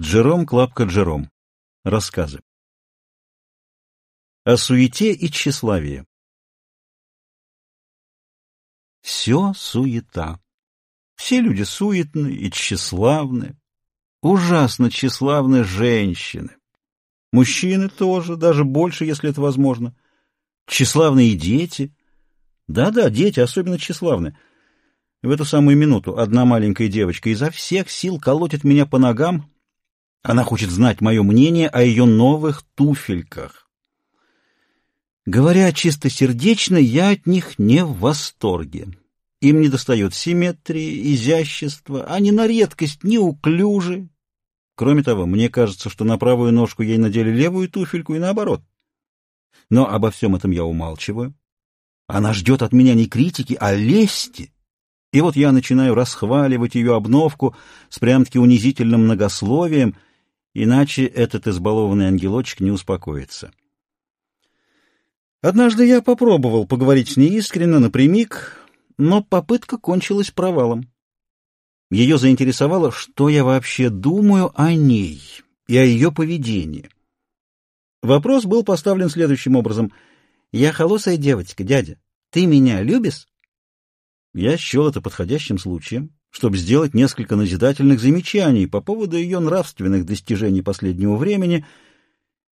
Джером Клапка Джером. Рассказы. О суете и тщеславии. Все суета. Все люди суетны и тщеславны. Ужасно тщеславны женщины. Мужчины тоже, даже больше, если это возможно. Тщеславные дети. Да-да, дети особенно тщеславны. В эту самую минуту одна маленькая девочка изо всех сил колотит меня по ногам, она хочет знать мое мнение о ее новых туфельках. Говоря чистосердечно, я от них не в восторге. Им недостает симметрии, изящества, они на редкость неуклюжи. Кроме того, мне кажется, что на правую ножку ей надели левую туфельку и наоборот. Но обо всем этом я умалчиваю. Она ждет от меня не критики, а лести. И вот я начинаю расхваливать ее обновку с прям-таки унизительным многословием — Иначе этот избалованный ангелочек не успокоится. Однажды я попробовал поговорить с ней искренне, напрямик, но попытка кончилась провалом. Ее заинтересовало, что я вообще думаю о ней и о ее поведении. Вопрос был поставлен следующим образом. «Я холосая девочка, дядя. Ты меня любишь?» Я счел это подходящим случаем чтобы сделать несколько назидательных замечаний по поводу ее нравственных достижений последнего времени,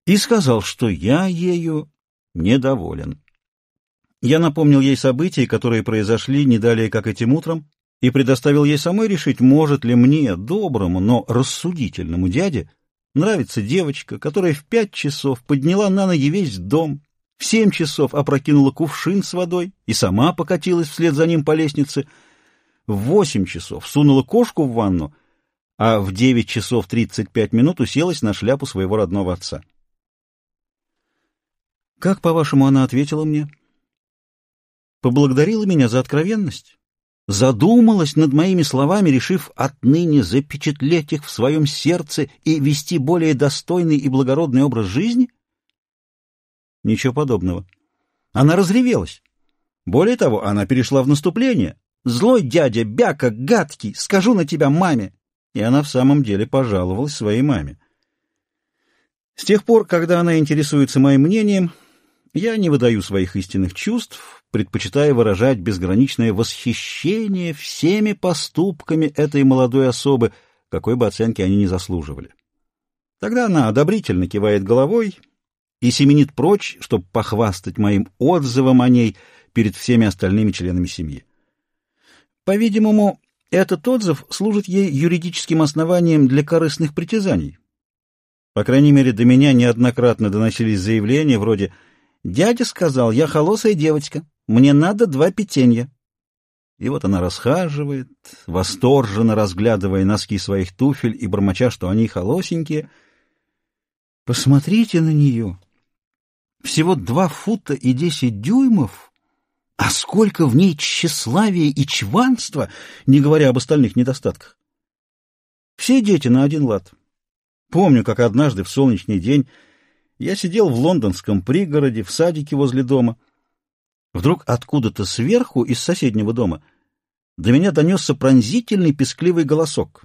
и сказал, что я ею недоволен. Я напомнил ей события, которые произошли не далее, как этим утром, и предоставил ей самой решить, может ли мне, доброму, но рассудительному дяде, нравится девочка, которая в пять часов подняла на ноги весь дом, в семь часов опрокинула кувшин с водой и сама покатилась вслед за ним по лестнице — в восемь часов сунула кошку в ванну, а в девять часов тридцать пять минут уселась на шляпу своего родного отца. Как, по-вашему, она ответила мне? Поблагодарила меня за откровенность? Задумалась над моими словами, решив отныне запечатлеть их в своем сердце и вести более достойный и благородный образ жизни? Ничего подобного. Она разревелась. Более того, она перешла в наступление. Злой дядя, бяка, гадкий, скажу на тебя маме. И она в самом деле пожаловалась своей маме. С тех пор, когда она интересуется моим мнением, я не выдаю своих истинных чувств, предпочитая выражать безграничное восхищение всеми поступками этой молодой особы, какой бы оценки они ни заслуживали. Тогда она одобрительно кивает головой и семенит прочь, чтобы похвастать моим отзывом о ней перед всеми остальными членами семьи. По-видимому, этот отзыв служит ей юридическим основанием для корыстных притязаний. По крайней мере, до меня неоднократно доносились заявления вроде «Дядя сказал, я холосая девочка, мне надо два пятенья». И вот она расхаживает, восторженно разглядывая носки своих туфель и бормоча, что они холосенькие. Посмотрите на нее. Всего два фута и десять дюймов, а сколько в ней тщеславия и чванства, не говоря об остальных недостатках. Все дети на один лад. Помню, как однажды в солнечный день я сидел в лондонском пригороде, в садике возле дома. Вдруг откуда-то сверху, из соседнего дома, до меня донесся пронзительный пескливый голосок.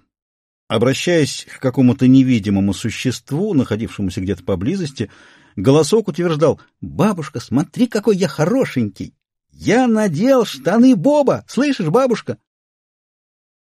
Обращаясь к какому-то невидимому существу, находившемуся где-то поблизости, голосок утверждал «Бабушка, смотри, какой я хорошенький!» Я надел штаны Боба, слышишь, бабушка?